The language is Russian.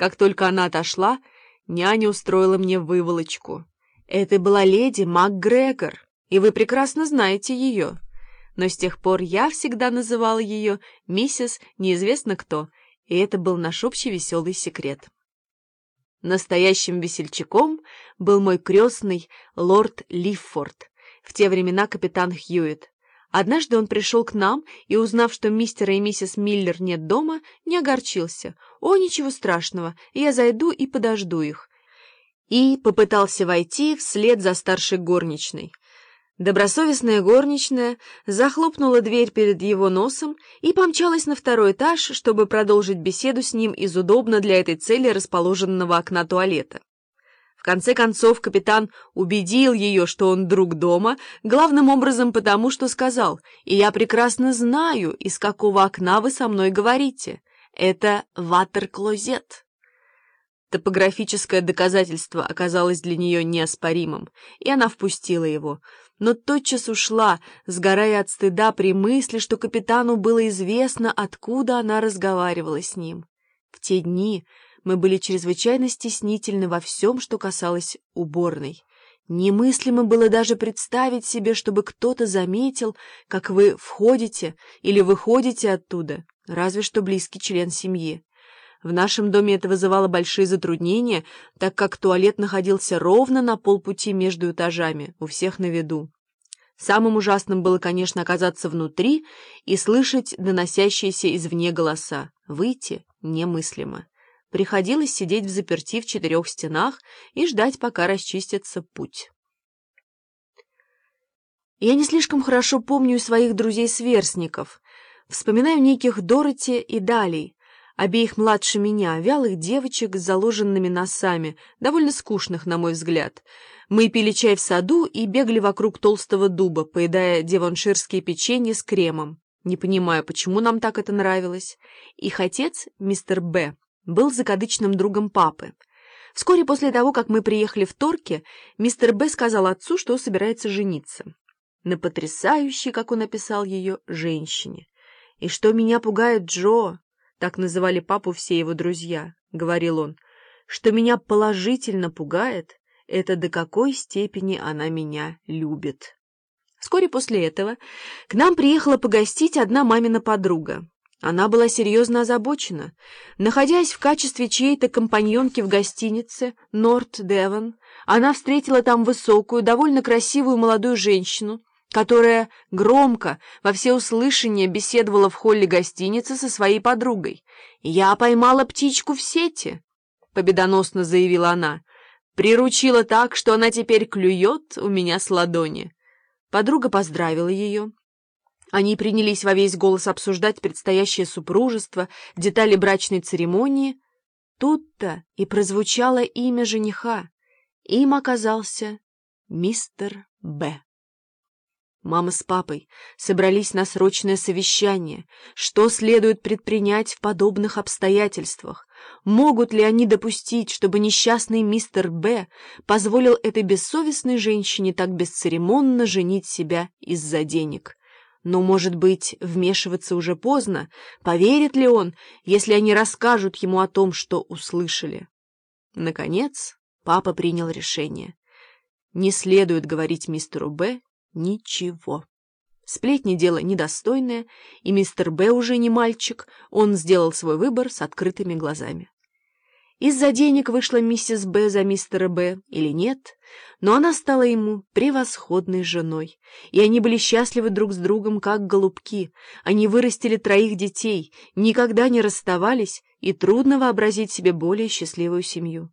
Как только она отошла, няня устроила мне выволочку. Это была леди МакГрегор, и вы прекрасно знаете ее. Но с тех пор я всегда называла ее миссис неизвестно кто, и это был наш общий веселый секрет. Настоящим весельчаком был мой крестный лорд Лиффорд, в те времена капитан Хьюитт. Однажды он пришел к нам и, узнав, что мистера и миссис Миллер нет дома, не огорчился. «О, ничего страшного, я зайду и подожду их». И попытался войти вслед за старшей горничной. Добросовестная горничная захлопнула дверь перед его носом и помчалась на второй этаж, чтобы продолжить беседу с ним из удобно для этой цели расположенного окна туалета. В конце концов капитан убедил ее, что он друг дома, главным образом потому, что сказал, «И я прекрасно знаю, из какого окна вы со мной говорите. Это ватер-клозет». Топографическое доказательство оказалось для нее неоспоримым, и она впустила его, но тотчас ушла, сгорая от стыда при мысли, что капитану было известно, откуда она разговаривала с ним. В те дни мы были чрезвычайно стеснительны во всем, что касалось уборной. Немыслимо было даже представить себе, чтобы кто-то заметил, как вы входите или выходите оттуда, разве что близкий член семьи. В нашем доме это вызывало большие затруднения, так как туалет находился ровно на полпути между этажами, у всех на виду. Самым ужасным было, конечно, оказаться внутри и слышать доносящиеся извне голоса. Выйти немыслимо. Приходилось сидеть в заперти в четырех стенах и ждать, пока расчистится путь. Я не слишком хорошо помню своих друзей-сверстников. Вспоминаю неких Дороти и Далей, обеих младше меня, вялых девочек с заложенными носами, довольно скучных, на мой взгляд. Мы пили чай в саду и бегали вокруг толстого дуба, поедая девонширские печенья с кремом. Не понимаю, почему нам так это нравилось. Их отец, мистер Б., был закадычным другом папы. Вскоре после того, как мы приехали в Торке, мистер Б. сказал отцу, что собирается жениться. На потрясающей, как он описал ее, женщине. И что меня пугает Джо, так называли папу все его друзья, — говорил он, — что меня положительно пугает, это до какой степени она меня любит. Вскоре после этого к нам приехала погостить одна мамина подруга. Она была серьезно озабочена. Находясь в качестве чьей-то компаньонки в гостинице «Норт Девон», она встретила там высокую, довольно красивую молодую женщину, которая громко, во всеуслышание беседовала в холле гостиницы со своей подругой. «Я поймала птичку в сети», — победоносно заявила она. «Приручила так, что она теперь клюет у меня с ладони». Подруга поздравила ее. Они принялись во весь голос обсуждать предстоящее супружество, детали брачной церемонии. Тут-то и прозвучало имя жениха. Им оказался мистер Б. Мама с папой собрались на срочное совещание. Что следует предпринять в подобных обстоятельствах? Могут ли они допустить, чтобы несчастный мистер Б позволил этой бессовестной женщине так бесцеремонно женить себя из-за денег? Но, может быть, вмешиваться уже поздно? Поверит ли он, если они расскажут ему о том, что услышали? Наконец, папа принял решение. Не следует говорить мистеру Б ничего. Сплетни — дело недостойное, и мистер Б уже не мальчик, он сделал свой выбор с открытыми глазами. Из-за денег вышла миссис Б за мистера Б или нет, но она стала ему превосходной женой, и они были счастливы друг с другом, как голубки. Они вырастили троих детей, никогда не расставались, и трудно вообразить себе более счастливую семью.